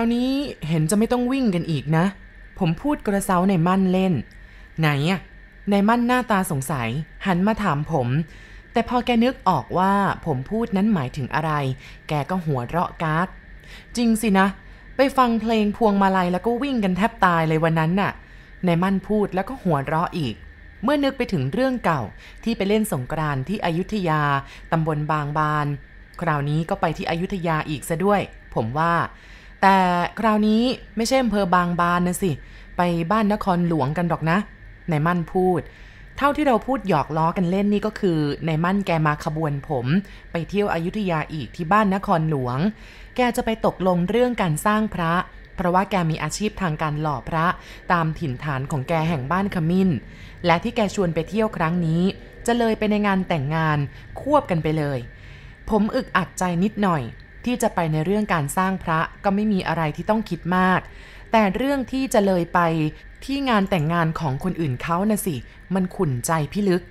คราวนี้เห็นจะไม่ต้องวิ่งกันอีกนะ ผมพูดกระเซาในมั่นเล่น ไหนอะในมั่นหน้าตาสงสัย หันมาถามผม แต่พอแกนึกออกว่าผมพูดนั้นหมายถึงอะไร แกก็หัวเราะกากจริงสินะ ไปฟังเพลงพวงมาลัยแล้วก็วิ่งกันแทบตายเลยวันนั้นน่ะ ในมั่นพูดแล้วก็หัวเราะอีก เมื่อนึกไปถึงเรื่องเก่าที่ไปเล่นสงกรานต์ที่อยุธยาตำบลบางบาน คราวนี้ก็ไปที่อยุธยาอีกซะด้วย ผมว่า แต่คราวนี้ไม่ใช่อำเภอบางบานนะสิ ไปบ้านนครหลวงกันดอกนะนายมั่นพูด เท่าที่เราพูดหยอกล้อกันเล่นนี่ก็คือนายมั่นแกมาขบวนผม ไปเที่ยวอายุทยาอีกที่บ้านนครหลวง แกจะไปตกลงเรื่องการสร้างพระ เพราะว่าแกมีอาชีพทางการหล่อพระ ตามถิ่นฐานของแกแห่งบ้านขมิ้น และที่แกชวนไปเที่ยวครั้งนี้ จะเลยไปในงานแต่งงานควบกันไปเลย ผมอึกอัดใจนิดหน่อย ที่จะไปในเรื่องการสร้างพระก็ไม่มีอะไรที่ต้องคิดมาก แต่เรื่องที่จะเลยไปที่งานแต่งงานของคนอื่นเขานะสิ มันขุ่นใจพี่ลึก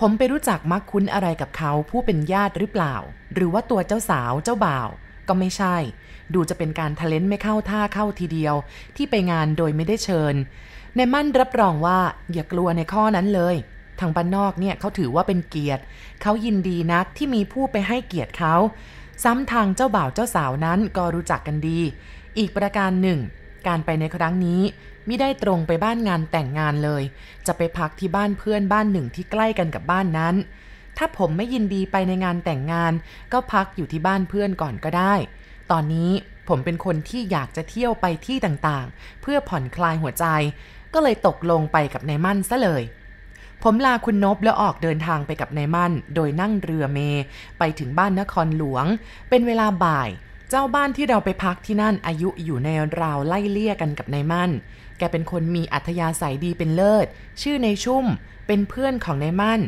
ผมไปรู้จักมักคุ้นอะไรกับเขาผู้เป็นญาติหรือเปล่า หรือว่าตัวเจ้าสาวเจ้าบ่าว ก็ไม่ใช่ ดูจะเป็นการทะเลนไม่เข้าท่าเข้าทีเดียว ที่ไปงานโดยไม่ได้เชิญ ในมั่นรับรองว่าอย่ากลัวในข้อนั้นเลยทางบ้านนอกเนี่ยเขาถือว่าเป็นเกียรติ เขายินดีนักที่มีผู้ไปให้เกียรติเขา ซ้ำทางเจ้าบ่าวเจ้าสาวนั้นก็รู้จักกันดี อีกประการหนึ่ง การไปในครั้งนี้มิได้ตรงไปบ้านงานแต่งงานเลย จะไปพักที่บ้านเพื่อนบ้านหนึ่งที่ใกล้กันกับบ้านนั้น ถ้าผมไม่ยินดีไปในงานแต่งงาน ก็พักอยู่ที่บ้านเพื่อนก่อนก็ได้ ตอนนี้ผมเป็นคนที่อยากจะเที่ยวไปที่ต่างๆ เพื่อผ่อนคลายหัวใจ ก็เลยตกลงไปกับนายมั่นซะเลย ผมลาคุณนบแล้วออกเดินทางไปกับนายมั่น โดยนั่งเรือเม ไปถึงบ้านนครหลวง เป็นเวลาบ่าย เจ้าบ้านที่เราไปพักที่นั่นอายุอยู่ในราวไล่เลี่ยกันกับนายมั่น แกเป็นคนมีอัธยาศัยดีเป็นเลิศ ชื่อในชุ่ม เป็นเพื่อนของนายมั่น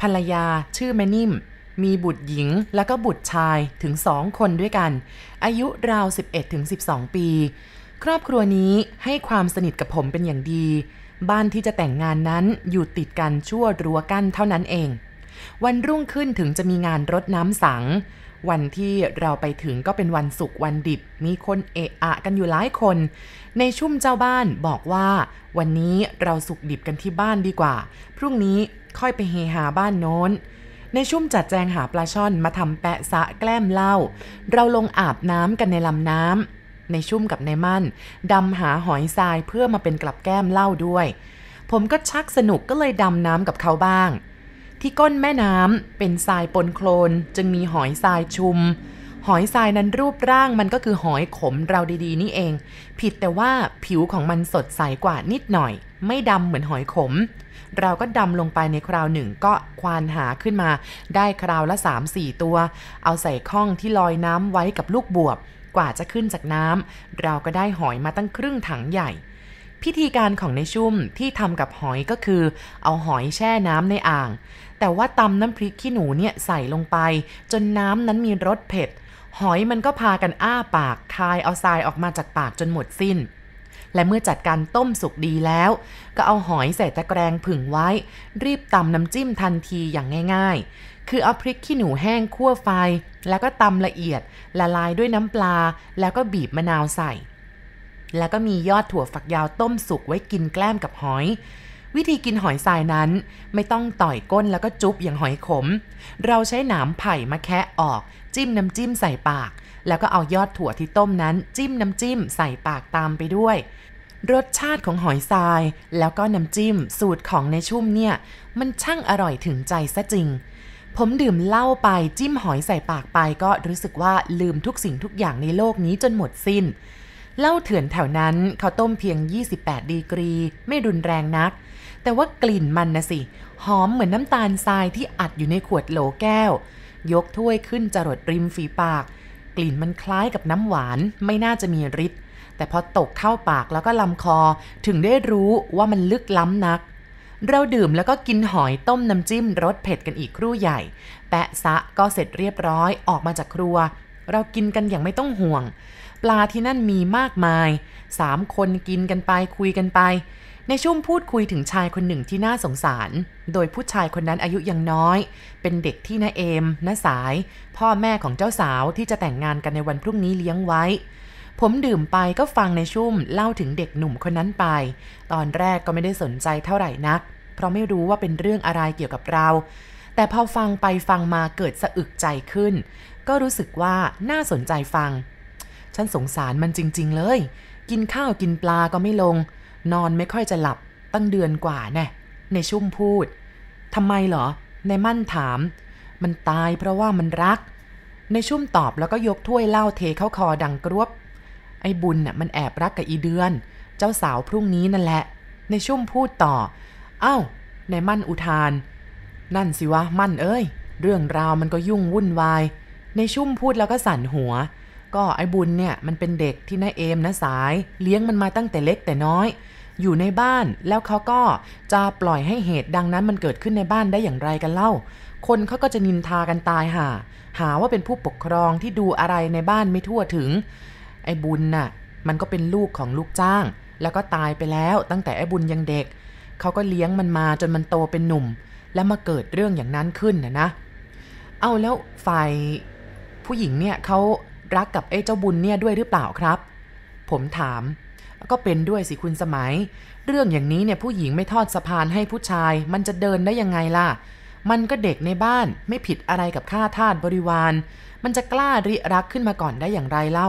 ภรรยาชื่อแม่นิ่ม มีบุตรหญิงแล้วก็บุตรชายถึงสองคนด้วยกัน อายุราว 11-12 ปี ครอบครัวนี้ให้ความสนิทกับผมเป็นอย่างดี บ้านที่จะแต่งงานนั้นอยู่ติดกันชั่วรั้วกั้นเท่านั้นเอง วันรุ่งขึ้นถึงจะมีงานรดน้ำสัง วันที่เราไปถึงก็เป็นวันศุกร์วันดิบ มีคนเอะอะกันอยู่หลายคน ในชุ่มเจ้าบ้านบอกว่า วันนี้เราสุกดิบกันที่บ้านดีกว่า พรุ่งนี้ค่อยไปเฮหาบ้านโน้นในชุ่มจัดแจงหาปลาช่อนมาทำแปะสะแกล้มเหล้าเราลงอาบน้ำกันในลำน้ำ ในชุ่มกับในมั่นดำหาหอยทรายเพื่อมาเป็นกลับแก้มเหล้าด้วย ผมก็ชักสนุกก็เลยดำน้ำกับเขาบ้าง ที่ก้นแม่น้ำเป็นทรายปนโคลนจึงมีหอยทรายชุม หอยทรายนั้นรูปร่างมันก็คือหอยขมเราดีๆ นี่เอง ผิดแต่ว่าผิวของมันสดใสกว่านิดหน่อย ไม่ดำเหมือนหอยขมเราก็ดำลงไปในคราวหนึ่งก็ควานหาขึ้นมา ได้คราวละ 3-4 ตัว เอาใส่ข้องที่ลอยน้ำไว้กับลูกบวบ กว่าจะขึ้นจากน้ำเราก็ได้หอยมาตั้งครึ่งถังใหญ่ พิธีการของในชุ่มที่ทำกับหอยก็คือ เอาหอยแช่น้ำในอ่าง แต่ว่าตำน้ำพริกขี้หนูเนี่ยใส่ลงไป จนน้ำนั้นมีรสเผ็ด หอยมันก็พากันอ้าปากคายเอาทรายออกมาจากปากจนหมดสิ้นและเมื่อจัดการต้มสุกดีแล้ว ก็เอาหอยใส่ตะแกรงผึ่งไว้ รีบตำน้ำจิ้มทันทีอย่างง่ายๆ คือเอาพริกขี้หนูแห้งคั่วไฟ แล้วก็ตำละเอียด ละลายด้วยน้ำปลา แล้วก็บีบมะนาวใส่ แล้วก็มียอดถั่วฝักยาวต้มสุกไว้กินแกล้มกับหอย วิธีกินหอยทรายนั้น ไม่ต้องต่อยก้นแล้วก็จุ๊บอย่างหอยขม เราใช้หนามไผ่มาแคะออก จิ้มน้ำจิ้มใส่ปาก แล้วก็เอายอดถั่วที่ต้มนั้น จิ้มน้ำจิ้มใส่ปากตามไปด้วยรสชาติของหอยทราย แล้วก็น้ำจิ้มสูตรของในชุ่มเนี่ย มันช่างอร่อยถึงใจซะจริง ผมดื่มเหล้าไปจิ้มหอยใส่ปากไปก็รู้สึกว่าลืมทุกสิ่งทุกอย่างในโลกนี้จนหมดสิ้นเหล้าเถื่อนแถวนั้นเขาต้มเพียง 28 ดีกรี ไม่รุนแรงนัก แต่ว่ากลิ่นมันนะสิ หอมเหมือนน้ำตาลทรายที่อัดอยู่ในขวดโหลแก้ว ยกถ้วยขึ้นจรดริมฝีปาก กลิ่นมันคล้ายกับน้ำหวานไม่น่าจะมีฤทธิ์แต่พอตกเข้าปากแล้วก็ลำคอถึงได้รู้ว่ามันลึกล้ำนัก เราดื่มแล้วก็กินหอยต้มน้ำจิ้มรสเผ็ดกันอีกครู่ใหญ่ แปะซะก็เสร็จเรียบร้อยออกมาจากครัว เรากินกันอย่างไม่ต้องห่วง ปลาที่นั่นมีมากมายสามคนกินกันไปคุยกันไป ในช่วงพูดคุยถึงชายคนหนึ่งที่น่าสงสาร โดยผู้ชายคนนั้นอายุยังน้อย เป็นเด็กที่น้าเอมน้าสาย พ่อแม่ของเจ้าสาวที่จะแต่งงานกันในวันพรุ่งนี้เลี้ยงไว้ ผมดื่มไปก็ฟังในชุ่มเล่าถึงเด็กหนุ่มคนนั้นไป ตอนแรกก็ไม่ได้สนใจเท่าไหร่นัก เพราะไม่รู้ว่าเป็นเรื่องอะไรเกี่ยวกับเรา แต่พอฟังไปฟังมาเกิดสะอึกใจขึ้น ก็รู้สึกว่าน่าสนใจฟัง ฉันสงสารมันจริง ๆ เลย กินข้าวกินปลาก็ไม่ลง นอนไม่ค่อยจะหลับตั้งเดือนกว่าแน่ในชุ่มพูดทำไมเหรอ ในมั่นถาม มันตายเพราะว่ามันรัก ในชุ่มตอบแล้วก็ยกถ้วยเหล้าเทเข้าคอดังกรวบ ไอ้บุญน่ะมันแอบรักกับอีเดือน เจ้าสาวพรุ่งนี้นั่นแหละ ในชุ่มพูดต่อ เอ้า ในมั่นอุทาน นั่นสิวะมั่นเอ้ย เรื่องราวมันก็ยุ่งวุ่นวาย ในชุ่มพูดแล้วก็สั่นหัว ก็ไอ้บุญเนี่ยมันเป็นเด็กที่นายเอมนะสาย เลี้ยงมันมาตั้งแต่เล็กแต่น้อย อยู่ในบ้านแล้วเขาก็จะปล่อยให้เหตุดังนั้นมันเกิดขึ้นในบ้านได้อย่างไรกันเล่า คนเขาก็จะนินทากันตายห่าหาว่าเป็นผู้ปกครองที่ดูอะไรในบ้านไม่ทั่วถึง ไอ้บุญน่ะ มันก็เป็นลูกของลูกจ้าง แล้วก็ตายไปแล้วตั้งแต่ไอ้บุญยังเด็ก เขาก็เลี้ยงมันมาจนมันโตเป็นหนุ่ม แล้วมาเกิดเรื่องอย่างนั้นขึ้นนะนะ เอาแล้วฝ่ายผู้หญิงเนี่ยเขารักกับไอ้เจ้าบุญเนี่ยด้วยหรือเปล่าครับ ผมถาม ก็เป็นด้วยสิคุณสมัย เรื่องอย่างนี้เนี่ยผู้หญิงไม่ทอดสะพานให้ผู้ชาย มันจะเดินได้ยังไงล่ะ มันก็เด็กในบ้านไม่ผิดอะไรกับข้าทาสบริวาร มันจะกล้าริรักขึ้นมาก่อนได้อย่างไรเล่า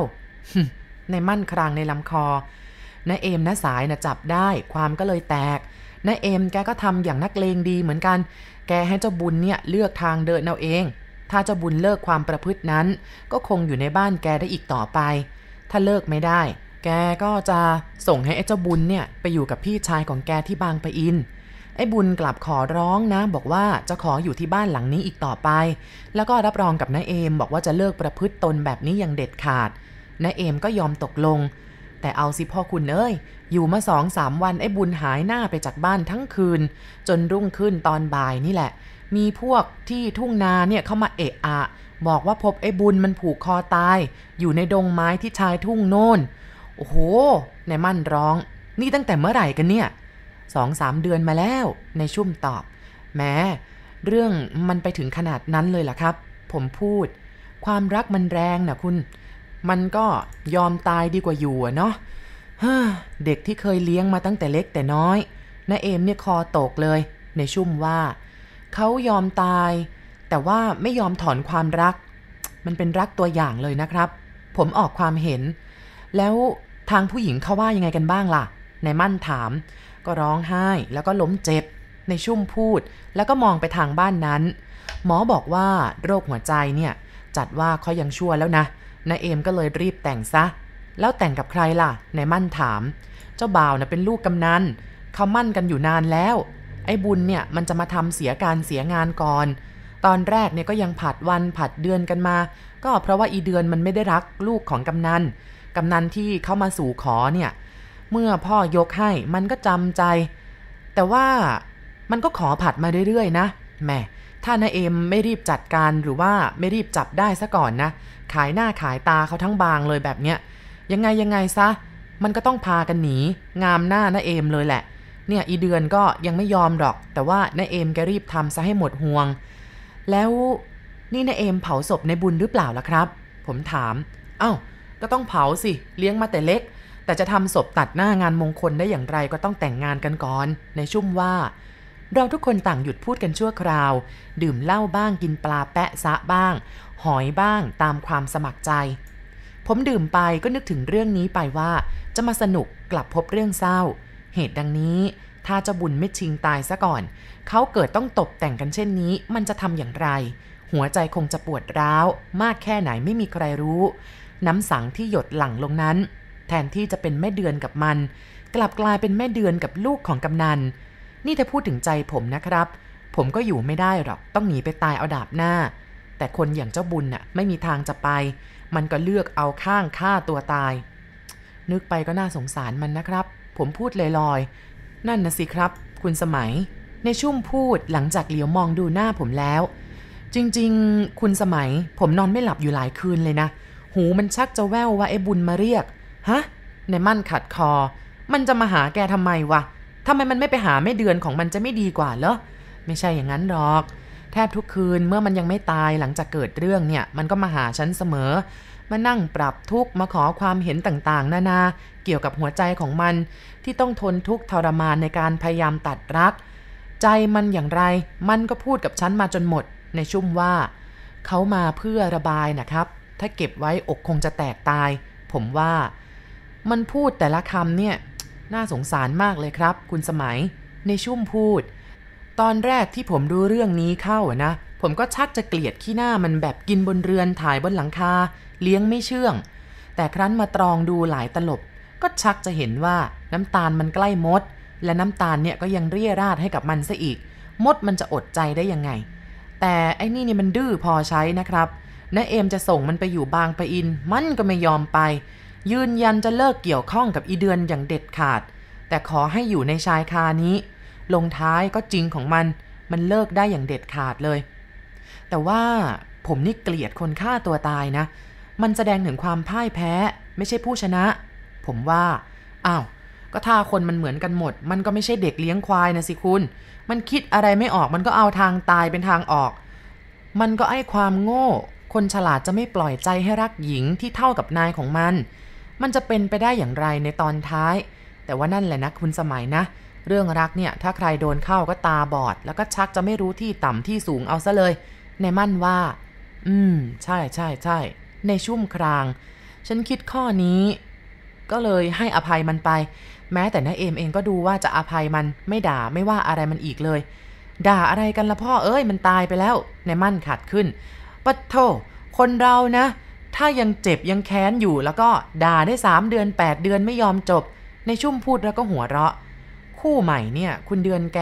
ในมั่นครางในลำคอนาเอมน้าสายนะจับได้ความก็เลยแตกนาเอมแกก็ทำอย่างนักเลงดีเหมือนกัน แกให้เจ้าบุญเนี่ยเลือกทางเดินเอาเอง ถ้าเจ้าบุญเลิกความประพฤตินั้น ก็คงอยู่ในบ้านแกได้อีกต่อไป ถ้าเลิกไม่ได้ แกก็จะส่งให้ไอ้เจ้าบุญเนี่ยไปอยู่กับพี่ชายของแกที่บางปะอิน ไอ้บุญกลับขอร้องนะ บอกว่าจะขออยู่ที่บ้านหลังนี้อีกต่อไป แล้วก็รับรองกับน้าเอมบอกว่าจะเลิกประพฤติตนแบบนี้อย่างเด็ดขาด น้าเอมก็ยอมตกลง แต่เอาสิพ่อคุณเอ้ย อยู่มาสองสามวันไอ้บุญหายหน้าไปจากบ้านทั้งคืน จนรุ่งขึ้นตอนบ่ายนี่แหละ มีพวกที่ทุ่งนาเนี่ยเข้ามาเอะอะ บอกว่าพบไอ้บุญมันผูกคอตาย อยู่ในดงไม้ที่ชายทุ่งโน่น โอ้โหในมั่นร้อง นี่ตั้งแต่เมื่อไหร่กันเนี่ยสองสามเดือนมาแล้วในชุ่มตอบ แม้เรื่องมันไปถึงขนาดนั้นเลยล่ะครับ ผมพูด ความรักมันแรงนะคุณ มันก็ยอมตายดีกว่าอยู่อะเนาะเด็กที่เคยเลี้ยงมาตั้งแต่เล็กแต่น้อยนาเอมเนี่ยคอตกเลย ในชุ่มว่า เขายอมตาย แต่ว่าไม่ยอมถอนความรัก มันเป็นรักตัวอย่างเลยนะครับ ผมออกความเห็น แล้วทางผู้หญิงเขาว่ายังไงกันบ้างล่ะ ในมั่นถาม ก็ร้องไห้แล้วก็ล้มเจ็บ ในชุ่มพูด แล้วก็มองไปทางบ้านนั้น หมอบอกว่าโรคหัวใจเนี่ย จัดว่าเขายังชั่วแล้วนะ นายเอมก็เลยรีบแต่งซะ แล้วแต่งกับใครล่ะในมั่นถาม เจ้าบ่าวนะเป็นลูกกำนันเขามั่นกันอยู่นานแล้ว ไอ้บุญเนี่ยมันจะมาทำเสียการเสียงานก่อน ตอนแรกเนี่ยก็ยังผัดวันผัดเดือนกันมา ก็เพราะว่าอีเดือนมันไม่ได้รักลูกของกำนันกำนันที่เข้ามาสู่ขอเนี่ย เมื่อพ่อยกให้มันก็จำใจ แต่ว่ามันก็ขอผัดมาเรื่อยๆ นะแหม่ถ้านาเอมไม่รีบจัดการหรือว่าไม่รีบจับได้ซะก่อนนะ ขายหน้าขายตาเขาทั้งบางเลยแบบเนี้ยยังไงยังไงซะ มันก็ต้องพากันหนี งามหน้านาเอมเลยแหละ เนี่ยอีเดือนก็ยังไม่ยอมหรอก แต่ว่านาเอมแกรีบทำซะให้หมดห่วง แล้วนี่นาเอมเผาศพในบุญหรือเปล่าล่ะครับ ผมถาม เอา้า ก็ต้องเผาสิ เลี้ยงมาแต่เล็ก แต่จะทำศพตัดหน้างานมงคลได้อย่างไรก็ต้องแต่งงานกันก่อน ในชุ่มว่าเราทุกคนต่างหยุดพูดกันชั่วคราว ดื่มเหล้าบ้างกินปลาแปะซะบ้าง หอยบ้างตามความสมัครใจ ผมดื่มไปก็นึกถึงเรื่องนี้ไปว่า จะมาสนุกกลับพบเรื่องเศร้า เหตุดังนี้ ถ้าเจะบุญไม่ชิงตายซะก่อน เขาเกิดต้องตบแต่งกันเช่นนี้ มันจะทำอย่างไร หัวใจคงจะปวดร้าว มากแค่ไหนไม่มีใครรู้ น้ำสังที่หยดหลั่งลงนั้น แทนที่จะเป็นแม่เดือนกับมัน กลับกลายเป็นแม่เดือนกับลูกของกำนันนี่ถ้าพูดถึงใจผมนะครับ ผมก็อยู่ไม่ได้หรอกต้องหนีไปตายเอาดาบหน้า แต่คนอย่างเจ้าบุญน่ะไม่มีทางจะไป มันก็เลือกเอาข้างฆ่าตัวตาย นึกไปก็น่าสงสารมันนะครับ ผมพูดลอยๆ นั่นนะสิครับ คุณสมัย ในชุ่มพูดหลังจากเหลียวมองดูหน้าผมแล้ว จริงๆ คุณสมัย ผมนอนไม่หลับอยู่หลายคืนเลยนะ หูมันชักจะแว่วว่าไอ้บุญมาเรียก ฮะ ในมั่นขัดคอ มันจะมาหาแกทำไมวะทำไมมันไม่ไปหาแม่เดือนของมันจะไม่ดีกว่าเหรอ ไม่ใช่อย่างนั้นหรอก แทบทุกคืนเมื่อมันยังไม่ตายหลังจากเกิดเรื่องเนี่ยมันก็มาหาฉันเสมอ มานั่งปรับทุกข์มาขอความเห็นต่างๆ นานาเกี่ยวกับหัวใจของมันที่ต้องทนทุกข์ทรมานในการพยายามตัดรัก ใจมันอย่างไร มันก็พูดกับฉันมาจนหมด ในชุ่มว่า เขามาเพื่อระบายนะครับ ถ้าเก็บไว้อกคงจะแตกตาย ผมว่า มันพูดแต่ละคำเนี่ยน่าสงสารมากเลยครับ คุณสมัย ในชุ่มพูด ตอนแรกที่ผมดูเรื่องนี้เข้าอะนะ ผมก็ชักจะเกลียดขี้หน้ามันแบบกินบนเรือนถ่ายบนหลังคา เลี้ยงไม่เชื่อง แต่ครั้นมาตรองดูหลายตลบ ก็ชักจะเห็นว่าน้ำตาลมันใกล้มด และน้ำตาลเนี่ยก็ยังเรียราดให้กับมันซะอีก มดมันจะอดใจได้ยังไง แต่ไอ้นี่เนี่ยมันดื้อพอใช้นะครับน้าเอมจะส่งมันไปอยู่บางปะอิน มันก็ไม่ยอมไป ยืนยันจะเลิกเกี่ยวข้องกับอีเดือนอย่างเด็ดขาด แต่ขอให้อยู่ในชายคานี้ ลงท้ายก็จริงของมัน มันเลิกได้อย่างเด็ดขาดเลย แต่ว่าผมนี่เกลียดคนฆ่าตัวตายนะ มันแสดงถึงความพ่ายแพ้ ไม่ใช่ผู้ชนะ ผมว่า อ้าว ก็ถ้าคนมันเหมือนกันหมด มันก็ไม่ใช่เด็กเลี้ยงควายนะสิคุณ มันคิดอะไรไม่ออก มันก็เอาทางตายเป็นทางออก มันก็ไอ้ความโง่ คนฉลาดจะไม่ปล่อยใจให้รักหญิงที่เท่ากับนายของมัน มันจะเป็นไปได้อย่างไรในตอนท้าย แต่ว่านั่นแหละนะคุณสมัยนะเเรื่องรักเนี่ยถ้าใครโดนเข้าก็ตาบอด แล้วก็ชักจะไม่รู้ที่ต่ำที่สูงเอาซะเลย ในมั่นว่า อืม ใช่ใช่ใช่ในชุ่มคราง ฉันคิดข้อนี้ ก็เลยให้อภัยมันไป แม้แต่น้าเอมเองก็ดูว่าจะอภัยมันไม่ด่าไม่ว่าอะไรมันอีกเลย ด่าอะไรกันละพ่อเอ้ยมันตายไปแล้ว ในมั่นขัดขึ้นปะโทคนเรานะ ถ้ายังเจ็บยังแค้นอยู่แล้วก็ด่าได้สามเดือน 8 เดือนไม่ยอมจบ ในชุ่มพูดแล้วก็หัวเราะ คู่ใหม่เนี่ย คุณเดือนแก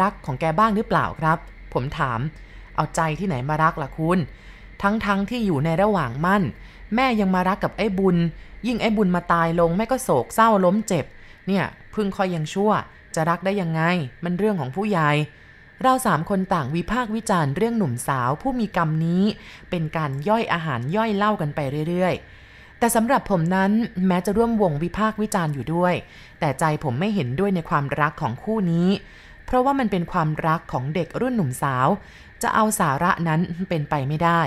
รักของแกบ้างหรือเปล่าครับ ผมถาม เอาใจที่ไหนมารักล่ะคุณ ทั้งๆทที่อยู่ในระหว่างมั่น แม่ยังมารักกับไอ้บุญ ยิ่งไอ้บุญมาตายลงแม่ก็โศกเศร้าล้มเจ็บ เนี่ยพึ่งคอยยังชั่ว จะรักได้ยังไง มันเรื่องของผู้ใหญ่เราสามคนต่างวิพากษ์วิจารณ์เรื่องหนุ่มสาวผู้มีกรรมนี้ เป็นการย่อยอาหารย่อยเล่ากันไปเรื่อยๆ แต่สำหรับผมนั้นแม้จะร่วมวงวิพากษ์วิจารณ์อยู่ด้วย แต่ใจผมไม่เห็นด้วยในความรักของคู่นี้ เพราะว่ามันเป็นความรักของเด็กรุ่นหนุ่มสาว จะเอาสาระนั้นเป็นไปไม่ได้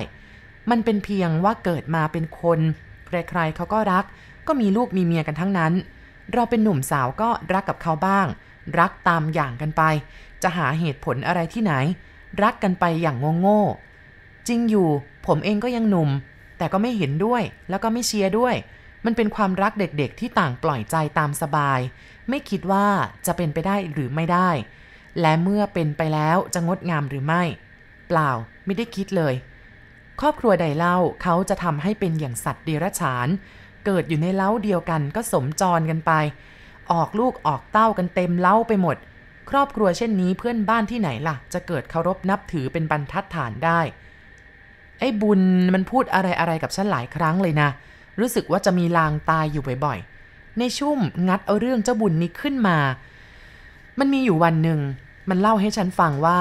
มันเป็นเพียงว่าเกิดมาเป็นคน ใครๆเขาก็รัก ก็มีลูกมีเมียกันทั้งนั้น เราเป็นหนุ่มสาวก็รักกับเขาบ้าง รักตามอย่างกันไป จะหาเหตุผลอะไรที่ไหน รักกันไปอย่างโง่ๆจริงอยู่ ผมเองก็ยังหนุ่ม แต่ก็ไม่เห็นด้วย แล้วก็ไม่เชียร์ด้วย มันเป็นความรักเด็กๆ ที่ต่างปล่อยใจตามสบาย ไม่คิดว่าจะเป็นไปได้หรือไม่ได้ และเมื่อเป็นไปแล้วจะงดงามหรือไม่ เปล่าไม่ได้คิดเลย ครอบครัวใดเล่าเขาจะทำให้เป็นอย่างสัตว์เดรัจฉาน เกิดอยู่ในเล้าเดียวกันก็สมจรกันไป ออกลูกออกเต้ากันเต็มเล้าไปหมด ครอบครัวเช่นนี้เพื่อนบ้านที่ไหนล่ะ จะเกิดเคารพนับถือเป็นบรรทัดฐานได้ ไอ้บุญมันพูดอะไรอะไรกับฉันหลายครั้งเลยนะ รู้สึกว่าจะมีลางตายอยู่บ่อยๆ ในชุ่มงัดเอาเรื่องเจ้าบุญนี้ขึ้นมา มันมีอยู่วันหนึ่ง มันเล่าให้ฉันฟังว่า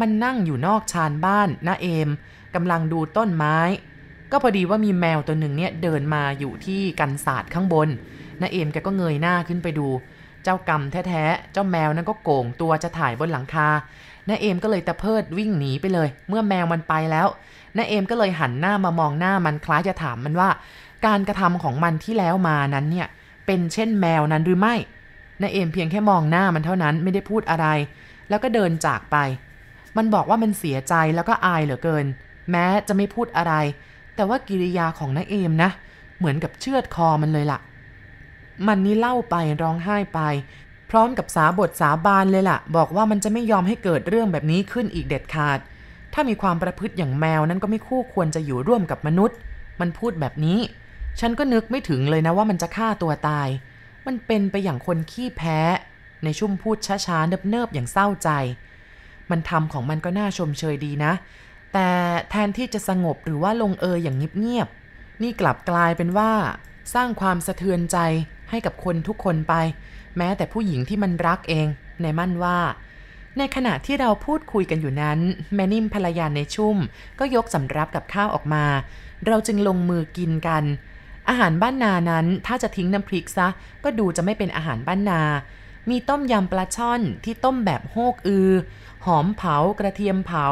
มันนั่งอยู่นอกชานบ้านนาเอมกำลังดูต้นไม้ ก็พอดีว่ามีแมวตัวหนึ่งเนี่ยเดินมาอยู่ที่กันศาสตร์ข้างบนนาเอมแกก็เงยหน้าขึ้นไปดู เจ้ากรรมแท้ๆ เจ้าแมวนั้นก็โก่งตัวจะถ่ายบนหลังคา น้าเอมก็เลยตะเพิดวิ่งหนีไปเลย เมื่อแมวมันไปแล้วน้าเอมก็เลยหันหน้ามามองหน้ามันคล้ายจะถามมันว่า การกระทำของมันที่แล้วมานั้นเนี่ยเป็นเช่นแมวนั้นหรือไม่น้าเอมเพียงแค่มองหน้ามันเท่านั้นไม่ได้พูดอะไร แล้วก็เดินจากไป มันบอกว่ามันเสียใจแล้วก็อายเหลือเกิน แม้จะไม่พูดอะไร แต่ว่ากิริยาของน้าเอมนะ เหมือนกับเชือดคอมันเลยล่ะ มันนี่เล่าไปร้องไห้ไป พร้อมกับสาบทสาบานเลยล่ะ บอกว่ามันจะไม่ยอมให้เกิดเรื่องแบบนี้ขึ้นอีกเด็ดขาด ถ้ามีความประพฤติอย่างแมวนั้นก็ไม่คู่ควรจะอยู่ร่วมกับมนุษย์ มันพูดแบบนี้ ฉันก็นึกไม่ถึงเลยนะว่ามันจะฆ่าตัวตาย มันเป็นไปอย่างคนขี้แพ้ ในชุ่มพูดช้าๆเนิบๆอย่างเศร้าใจ มันทำของมันก็น่าชมเชยดีนะ แต่แทนที่จะสงบหรือว่าลงเอยอย่างเงียบๆนี่กลับกลายเป็นว่า สร้างความสะเทือนใจให้กับคนทุกคนไป แม้แต่ผู้หญิงที่มันรักเอง ในมั่นว่า ในขณะที่เราพูดคุยกันอยู่นั้น แม่นิ่มภรรยาในชุ่ม ก็ยกสำรับกับข้าวออกมา เราจึงลงมือกินกัน อาหารบ้านนานั้นถ้าจะทิ้งน้ำพริกซะ ก็ดูจะไม่เป็นอาหารบ้านนา มีต้มยำปลาช่อนที่ต้มแบบโฮกอือ หอมเผากระเทียมเผา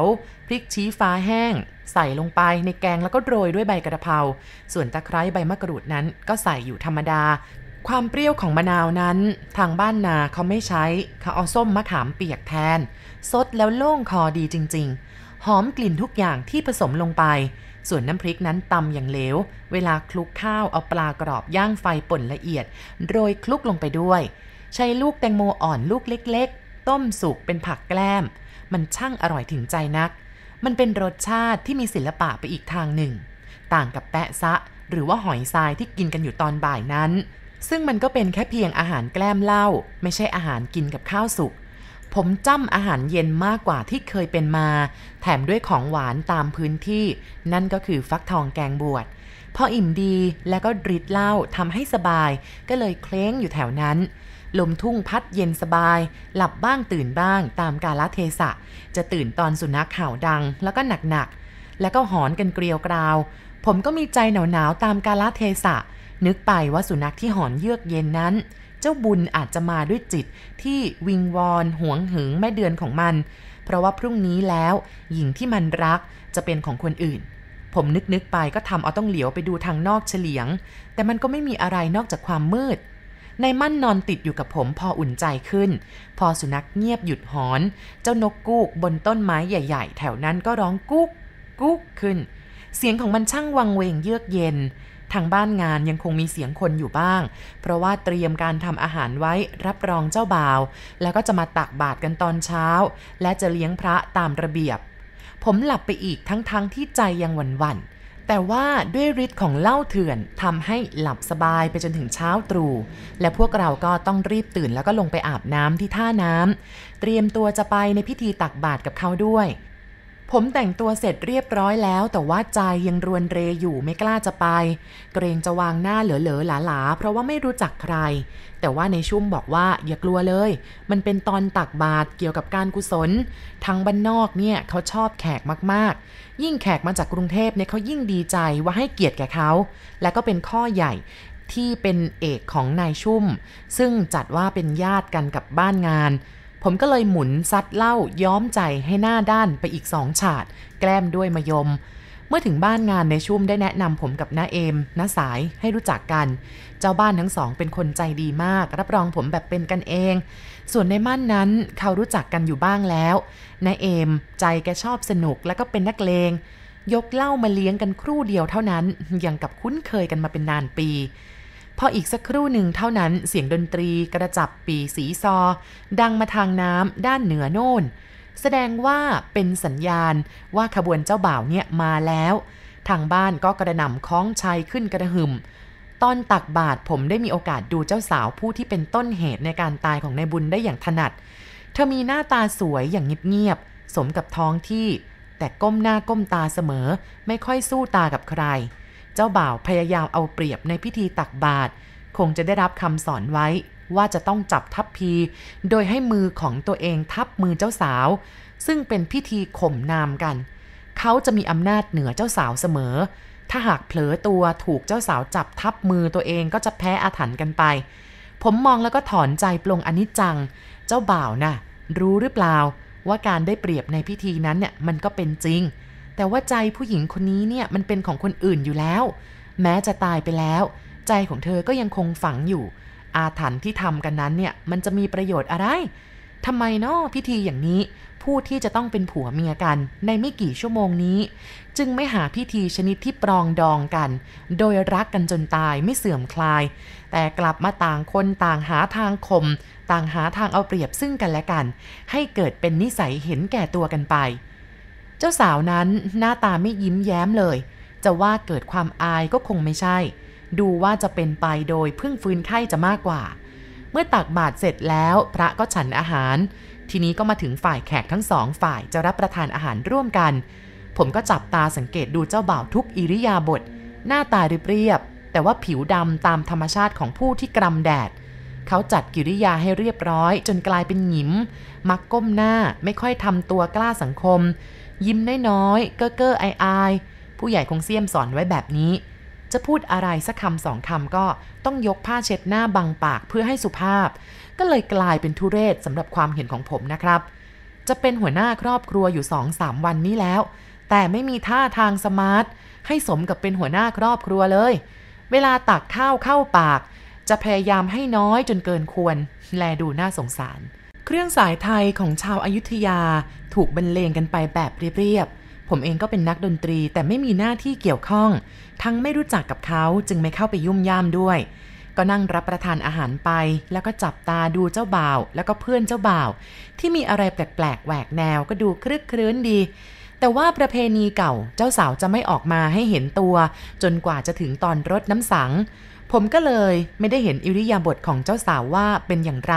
พริกชี้ฟ้าแห้ง ใส่ลงไปในแกงแล้วก็โรยด้วยใบกระเพราส่วนตะไคร้ใบมะกรูดนั้นก็ใส่อยู่ธรรมดา ความเปรี้ยวของมะนาวนั้น ทางบ้านนาเขาไม่ใช้ เขาเอาส้มมะขามเปียกแทนสดแล้วโล่งคอดีจริง ๆ หอมกลิ่นทุกอย่างที่ผสมลงไป ส่วนน้ำพริกนั้นตำอย่างเหลว เวลาคลุกข้าวเอาปลากรอบย่างไฟป่นละเอียด โรยคลุกลงไปด้วย ใช้ลูกแตงโมอ่อนลูกเล็ก ๆ ต้มสุกเป็นผักแกล้ม มันช่างอร่อยถึงใจนัก มันเป็นรสชาติที่มีศิลปะไปอีกทางหนึ่ง ต่างกับแปะซะหรือว่าหอยทรายที่กินกันอยู่ตอนบ่ายนั้น ซึ่งมันก็เป็นแค่เพียงอาหารแกล้มเหล้าไม่ใช่อาหารกินกับข้าวสุก ผมจ้ำอาหารเย็นมากกว่าที่เคยเป็นมา แถมด้วยของหวานตามพื้นที่ นั่นก็คือฟักทองแกงบวชพออิ่มดีแล้วก็ดริดเหล้าทำให้สบาย ก็เลยเคล้งอยู่แถวนั้นลมทุ่งพัดเย็นสบาย หลับบ้างตื่นบ้างตามกาลเทศะ จะตื่นตอนสุนัขเห่าดังแล้วก็หนักๆ แล้วก็หอนกันเกลียวกราว ผมก็มีใจหนาวๆตามกาลเทศะ นึกไปว่าสุนัขที่หอนเยือกเย็นนั้น เจ้าบุญอาจจะมาด้วยจิตที่วิงวอนหวงหึงแม่เดือนของมัน เพราะว่าพรุ่งนี้แล้ว หญิงที่มันรักจะเป็นของคนอื่น ผมนึกนึกไปก็ทำเอาต้องเหลียวไปดูทางนอกเฉลียง แต่มันก็ไม่มีอะไรนอกจากความมืดในมั่นนอนติดอยู่กับผมพออุ่นใจขึ้น พอสุนัขเงียบหยุดหอน เจ้านกกูกบนต้นไม้ใหญ่ ๆ แถวนั้นก็ร้องกุ๊กกุ๊กขึ้น เสียงของมันช่างวังเวงเยือกเย็น ทางบ้านงานยังคงมีเสียงคนอยู่บ้าง เพราะว่าเตรียมการทำอาหารไว้รับรองเจ้าบ่าว แล้วก็จะมาตักบาตรกันตอนเช้า และจะเลี้ยงพระตามระเบียบ ผมหลับไปอีกทั้งๆทที่ใจยังหวั่นๆแต่ว่าด้วยฤทธิ์ของเหล้าเถื่อนทำให้หลับสบายไปจนถึงเช้าตรู่และพวกเราก็ต้องรีบตื่นแล้วก็ลงไปอาบน้ำที่ท่าน้ำเตรียมตัวจะไปในพิธีตักบาตรกับเขาด้วย ผมแต่งตัวเสร็จเรียบร้อยแล้ว แต่ว่าใจยังรวนเรอยู่ไม่กล้าจะไป เกรงจะวางหน้าเหลอๆหลาๆ เพราะว่าไม่รู้จักใคร แต่ว่าในชุ่มบอกว่าอย่ากลัวเลย มันเป็นตอนตักบาตรเกี่ยวกับการกุศล ทางบ้านนอกเนี่ยเขาชอบแขกมากๆ ยิ่งแขกมาจากกรุงเทพเนี่ยเขายิ่งดีใจว่าให้เกียรติแก่เขา และก็เป็นข้อใหญ่ที่เป็นเอกของนายชุ่ม ซึ่งจัดว่าเป็นญาติกันกับบ้านงาน ผมก็เลยหมุนซัดเหล้าย้อมใจให้หน้าด้านไปอีกสองฉาด แกล้มด้วยมะยม เมื่อถึงบ้านงานในชุ่มได้แนะนำผมกับน้าเอมน้าสายให้รู้จักกัน เจ้าบ้านทั้งสองเป็นคนใจดีมาก รับรองผมแบบเป็นกันเอง ส่วนในมั่นนั้นเขารู้จักกันอยู่บ้างแล้วน้าเอมใจแกชอบสนุกแล้วก็เป็นนักเลงยกเหล้ามาเลี้ยงกันครู่เดียวเท่านั้น ยังกับคุ้นเคยกันมาเป็นนานปี พออีกสักครู่หนึ่งเท่านั้นเสียงดนตรีกระจับปีสีซอ ดังมาทางน้ำด้านเหนือโน่น แสดงว่าเป็นสัญญาณว่าขบวนเจ้าบ่าวเนี่ยมาแล้ว ทางบ้านก็กระหน่ำคล้องชัยขึ้นกระหึ่มตอนตักบาตรผมได้มีโอกาสดูเจ้าสาวผู้ที่เป็นต้นเหตุในการตายของนายบุญได้อย่างถนัด เธอมีหน้าตาสวยอย่างเงียบๆสมกับท้องที่ แต่ก้มหน้าก้มตาเสมอไม่ค่อยสู้ตากับใคร เจ้าบ่าวพยายามเอาเปรียบในพิธีตักบาตรคงจะได้รับคำสอนไว้ว่าจะต้องจับทัพพี โดยให้มือของตัวเองทับมือเจ้าสาว ซึ่งเป็นพิธีข่มนามกัน เขาจะมีอำนาจเหนือเจ้าสาวเสมอ ถ้าหากเผลอตัวถูกเจ้าสาวจับทับมือตัวเองก็จะแพ้อาถรรพ์กันไป ผมมองแล้วก็ถอนใจปลงอนิจจัง เจ้าบ่าวน่ะรู้หรือเปล่าว่าการได้เปรียบในพิธีนั้นเนี่ยมันก็เป็นจริง แต่ว่าใจผู้หญิงคนนี้เนี่ยมันเป็นของคนอื่นอยู่แล้ว แม้จะตายไปแล้ว ใจของเธอก็ยังคงฝังอยู่ อาถรรพ์ที่ทำกันนั้นเนี่ยมันจะมีประโยชน์อะไรทำไมเนาะพิธีอย่างนี้ ผู้ที่จะต้องเป็นผัวเมียกัน ในไม่กี่ชั่วโมงนี้ จึงไม่หาพิธีชนิดที่ปรองดองกัน โดยรักกันจนตายไม่เสื่อมคลาย แต่กลับมาต่างคนต่างหาทางข่มต่างหาทางเอาเปรียบซึ่งกันและกัน ให้เกิดเป็นนิสัยเห็นแก่ตัวกันไป เจ้าสาวนั้นหน้าตาไม่ยิ้มแย้มเลย จะว่าเกิดความอายก็คงไม่ใช่ ดูว่าจะเป็นไปโดยพึ่งฟื้นไข้จะมากกว่า เมื่อตักบาตรเสร็จแล้วพระก็ฉันอาหาร ทีนี้ก็มาถึงฝ่ายแขกทั้งสองฝ่ายจะรับประทานอาหารร่วมกัน ผมก็จับตาสังเกตดูเจ้าบ่าวทุกอิริยาบถหน้าตาเรียบๆแต่ว่าผิวดำตามธรรมชาติของผู้ที่กรำแดดเขาจัดกิริยาให้เรียบร้อย จนกลายเป็นหยิม มักก้มหน้าไม่ค่อยทำตัวกล้าสังคม ยิ้มน้อยๆ เก้อเก้อไอายๆผู้ใหญ่คงเสียมสอนไว้แบบนี้ จะพูดอะไรสักคำสองคำก็ต้องยกผ้าเช็ดหน้าบังปากเพื่อให้สุภาพ ก็เลยกลายเป็นทุเรศสำหรับความเห็นของผมนะครับ จะเป็นหัวหน้าครอบครัวอยู่สองสามวันนี้แล้ว แต่ไม่มีท่าทางสมาร์ทให้สมกับเป็นหัวหน้าครอบครัวเลย เวลาตักข้าวเข้าปาก จะพยายามให้น้อยจนเกินควร แลดูน่าสงสาร เครื่องสายไทยของชาวอายุทยา ถูกบรรเลงกันไปแบบเรียบๆ ผมเองก็เป็นนักดนตรีแต่ไม่มีหน้าที่เกี่ยวข้อง ทั้งไม่รู้จักกับเขาจึงไม่เข้าไปยุ่มย่ามด้วย ก็นั่งรับประทานอาหารไป แล้วก็จับตาดูเจ้าบ่าว แล้วก็เพื่อนเจ้าบ่าว ที่มีอะไรแปลกๆแหวกแนวก็ดูครึกครื้นดี แต่ว่าประเพณีเก่าเจ้าสาวจะไม่ออกมาให้เห็นตัว จนกว่าจะถึงตอนรดน้ำสัง ผมก็เลยไม่ได้เห็นอิริยาบถของเจ้าสาวว่าเป็นอย่างไร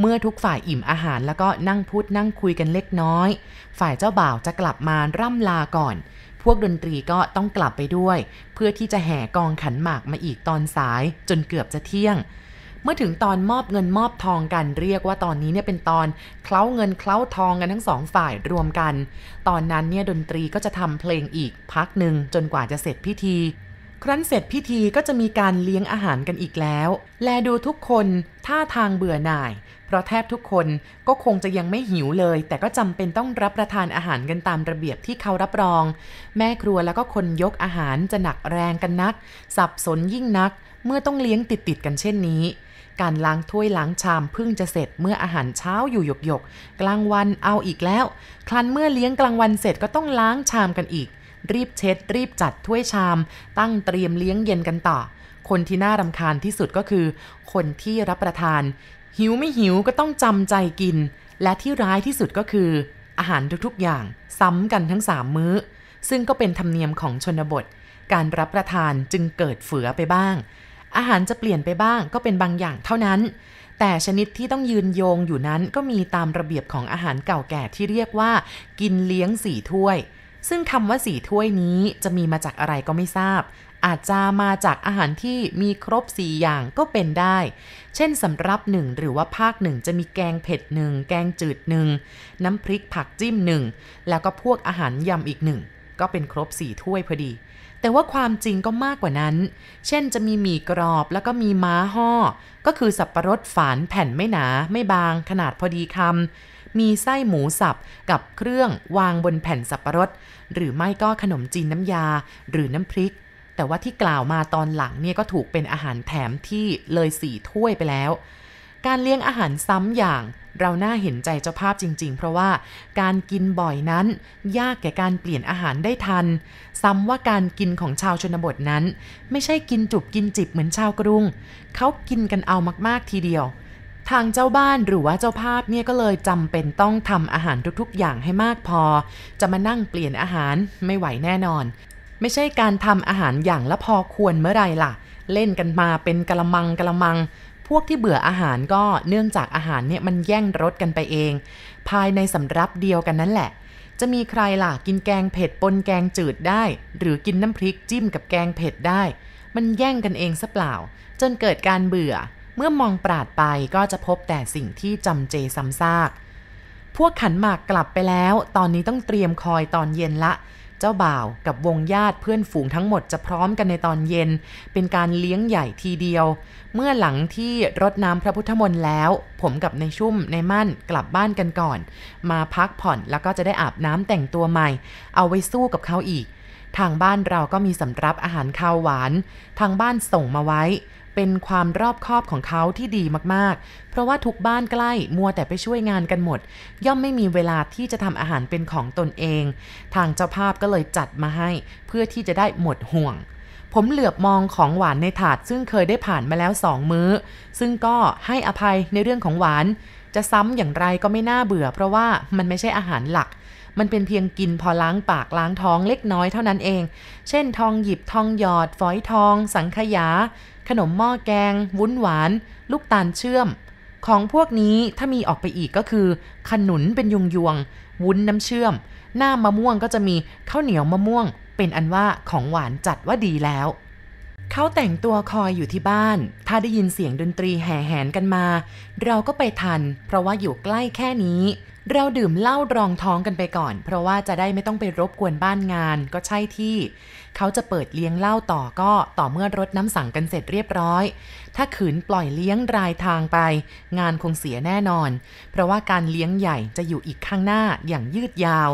เมื่อทุกฝ่ายอิ่มอาหารแล้วก็นั่งพูดนั่งคุยกันเล็กน้อย ฝ่ายเจ้าบ่าวจะกลับมาร่ำลาก่อน พวกดนตรีก็ต้องกลับไปด้วย เพื่อที่จะแห่กองขันหมากมาอีกตอนสายจนเกือบจะเที่ยง เมื่อถึงตอนมอบเงินมอบทองกันเรียกว่าตอนนี้เนี่ยเป็นตอนเคล้าเงินเคล้าทองกันทั้งสองฝ่ายรวมกัน ตอนนั้นเนี่ยดนตรีก็จะทำเพลงอีกพักหนึ่งจนกว่าจะเสร็จพิธีครั้นเสร็จพิธีก็จะมีการเลี้ยงอาหารกันอีกแล้ว แลดูทุกคนท่าทางเบื่อหน่าย เพราะแทบทุกคนก็คงจะยังไม่หิวเลย แต่ก็จำเป็นต้องรับประทานอาหารกันตามระเบียบที่เขารับรอง แม่ครัวแล้วก็คนยกอาหารจะหนักแรงกันนัก สับสนยิ่งนัก เมื่อต้องเลี้ยงติดติดๆกันเช่นนี้การล้างถ้วยล้างชามเพิ่งจะเสร็จเมื่ออาหารเช้าอยู่หยกหยกกลางวันเอาอีกแล้ว คลันเมื่อเลี้ยงกลางวันเสร็จก็ต้องล้างชามกันอีก รีบเช็ด รีบจัดถ้วยชาม ตั้งเตรียมเลี้ยงเย็นกันต่อ คนที่น่ารำคาญที่สุดก็คือ คนที่รับประทาน หิวไม่หิวก็ต้องจำใจกิน และที่ร้ายที่สุดก็คือ อาหารทุกๆอย่าง ซ้ำกันทั้งสามมื้อ ซึ่งก็เป็นธรรมเนียมของชนบท การรับประทานจึงเกิดเฟือไปบ้าง อาหารจะเปลี่ยนไปบ้างก็เป็นบางอย่างเท่านั้น แต่ชนิดที่ต้องยืนโยงอยู่นั้นก็มีตามระเบียบของอาหารเก่าแก่ที่เรียกว่า กินเลี้ยงสี่ถ้วยซึ่งคำว่าสี่ถ้วยนี้จะมีมาจากอะไรก็ไม่ทราบ อาจจะมาจากอาหารที่มีครบสี่อย่างก็เป็นได้ เช่นสำรับหนึ่งหรือว่าภาคหนึ่งจะมีแกงเผ็ดหนึ่งแกงจืดหนึ่งน้ำพริกผักจิ้มหนึ่งแล้วก็พวกอาหารยำอีกหนึ่งก็เป็นครบสี่ถ้วยพอดี แต่ว่าความจริงก็มากกว่านั้น เช่นจะมีหมี่กรอบแล้วก็มีม้าห่อ ก็คือสับประรดฝานแผ่นไม่หนา ไม่บางขนาดพอดีคำมีไส้หมูสับกับเครื่องวางบนแผ่นสับประรด หรือไม่ก็ขนมจีนน้ำยา หรือน้ำพริก แต่ว่าที่กล่าวมาตอนหลังเนี่ยก็ถูกเป็นอาหารแถมที่เลยสี่ถ้วยไปแล้ว การเลี้ยงอาหารซ้ำอย่างเราน่าเห็นใจเจ้าภาพจริง ๆ เพราะว่าการกินบ่อยนั้น ยากแก่การเปลี่ยนอาหารได้ทัน ซ้ำว่าการกินของชาวชนบทนั้น ไม่ใช่กินจุบกินจิบเหมือนชาวกรุง เขากินกันเอามากๆทีเดียว ทางเจ้าบ้านหรือว่าเจ้าภาพเนี่ยก็เลยจำเป็นต้องทำอาหารทุกๆ อย่างให้มากพอ จะมานั่งเปลี่ยนอาหารไม่ไหวแน่นอน ไม่ใช่การทำอาหารอย่างละพอควรเมื่อไรล่ะ เล่นกันมาเป็นกะละมังกะละมัง พวกที่เบื่ออาหารก็เนื่องจากอาหารเนี่ยมันแย่งรสกันไปเอง ภายในสำรับเดียวกันนั่นแหละ จะมีใครล่ะกินแกงเผ็ดปนแกงจืดได้ หรือกินน้ำพริกจิ้มกับแกงเผ็ดได้ มันแย่งกันเองซะเปล่า จนเกิดการเบื่อ เมื่อมองปราดไปก็จะพบแต่สิ่งที่จำเจซ้ำซากพวกขันหมากกลับไปแล้ว ตอนนี้ต้องเตรียมคอยตอนเย็นละ เจ้าบ่าวกับวงญาติเพื่อนฝูงทั้งหมดจะพร้อมกันในตอนเย็น เป็นการเลี้ยงใหญ่ทีเดียว เมื่อหลังที่รดน้ำพระพุทธมนต์แล้ว ผมกับในชุ่มในมั่นกลับบ้านกันก่อน มาพักผ่อนแล้วก็จะได้อาบน้ำแต่งตัวใหม่ เอาไว้สู้กับเขาอีก ทางบ้านเราก็มีสำรับอาหารข้าวหวาน ทางบ้านส่งมาไว้ เป็นความรอบคอบของเขาที่ดีมากๆ เพราะว่าทุกบ้านใกล้มัวแต่ไปช่วยงานกันหมด ย่อมไม่มีเวลาที่จะทำอาหารเป็นของตนเอง ทางเจ้าภาพก็เลยจัดมาให้ เพื่อที่จะได้หมดห่วง ผมเหลือบมองของหวานในถาด ซึ่งเคยได้ผ่านมาแล้วสองมื้อ ซึ่งก็ให้อภัยในเรื่องของหวาน จะซ้ำอย่างไรก็ไม่น่าเบื่อ เพราะว่ามันไม่ใช่อาหารหลักมันเป็นเพียงกินพอล้างปากล้างท้องเล็กน้อยเท่านั้นเอง เช่น ทองหยิบทองหยอด ฝอยทอง สังขยา ขนมหม้อแกง วุ้นหวาน ลูกตาลเชื่อม ของพวกนี้ถ้ามีออกไปอีกก็คือ ขนุนเป็นยวงยวง วุ้นน้ำเชื่อม หน้ามะม่วงก็จะมีข้าวเหนียวมะม่วง เป็นอันว่าของหวานจัดว่าดีแล้วเขาแต่งตัวคอยอยู่ที่บ้าน ถ้าได้ยินเสียงดนตรีแห่แหนกันมา เราก็ไปทัน เพราะว่าอยู่ใกล้แค่นี้ เราดื่มเหล้ารองท้องกันไปก่อน เพราะว่าจะได้ไม่ต้องไปรบกวนบ้านงาน ก็ใช่ที่ เขาจะเปิดเลี้ยงเหล้าต่อก็ต่อเมื่อรดน้ำสั่งกันเสร็จเรียบร้อย ถ้าขืนปล่อยเลี้ยงรายทางไป งานคงเสียแน่นอน เพราะว่าการเลี้ยงใหญ่จะอยู่อีกข้างหน้าอย่างยืดยาว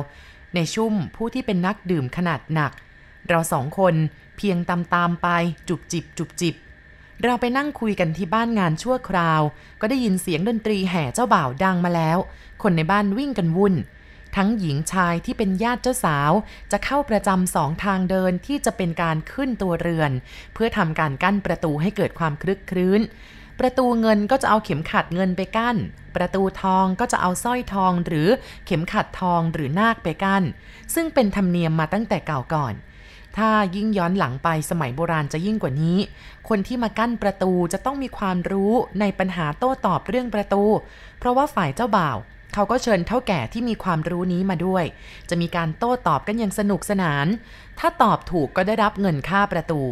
ในชุ่มผู้ที่เป็นนักดื่มขนาดหนัก เราสองคนเพียงตามตามไปจุบจิบจุบจิบ เราไปนั่งคุยกันที่บ้านงานชั่วคราว ก็ได้ยินเสียงดนตรีแห่เจ้าบ่าวดังมาแล้ว คนในบ้านวิ่งกันวุ่น ทั้งหญิงชายที่เป็นญาติเจ้าสาว จะเข้าประจำสองทางเดินที่จะเป็นการขึ้นตัวเรือน เพื่อทำการกั้นประตูให้เกิดความคลึกครื้น ประตูเงินก็จะเอาเข็มขัดเงินไปกั้น ประตูทองก็จะเอาสร้อยทองหรือเข็มขัดทองหรือนาคไปกั้น ซึ่งเป็นธรรมเนียมมาตั้งแต่เก่าก่อน ถ้ายิ่งย้อนหลังไปสมัยโบราณจะยิ่งกว่านี้ คนที่มากั้นประตูจะต้องมีความรู้ในปัญหาโต้ตอบเรื่องประตู เพราะว่าฝ่ายเจ้าบ่าวเขาก็เชิญเท่าแก่ที่มีความรู้นี้มาด้วย จะมีการโต้ตอบกันอย่างสนุกสนาน ถ้าตอบถูกก็ได้รับเงินค่าประตู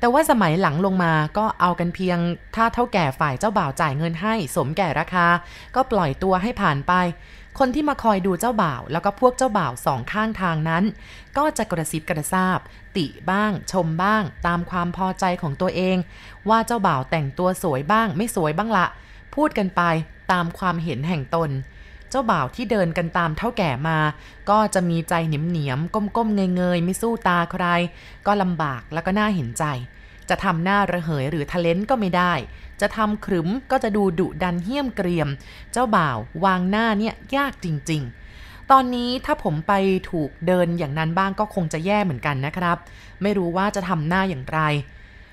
แต่ว่าสมัยหลังลงมาก็เอากันเพียง ถ้าเท่าแก่ฝ่ายเจ้าบ่าวจ่ายเงินให้ สมแก่ราคา ก็ปล่อยตัวให้ผ่านไป คนที่มาคอยดูเจ้าบ่าว แล้วก็พวกเจ้าบ่าวสองข้างทางนั้น ก็จะกระซิบกระซาบ ติบ้าง ชมบ้าง ตามความพอใจของตัวเอง ว่าเจ้าบ่าวแต่งตัวสวยบ้าง ไม่สวยบ้างละ พูดกันไปตามความเห็นแห่งตน เจ้าบ่าวที่เดินกันตามเท่าแก่มา ก็จะมีใจเหนียมเหนียมก้มๆเงยๆไม่สู้ตาใคร ก็ลำบากแล้วก็น่าเห็นใจ จะทำหน้าระเหยหรือทะเลนก็ไม่ได้ จะทำขรึมก็จะดูดุดันเหี้ยมเกรียม เจ้าบ่าววางหน้าเนี่ยยากจริง ๆตอนนี้ถ้าผมไปถูกเดินอย่างนั้นบ้างก็คงจะแย่เหมือนกันนะครับ ไม่รู้ว่าจะทำหน้าอย่างไร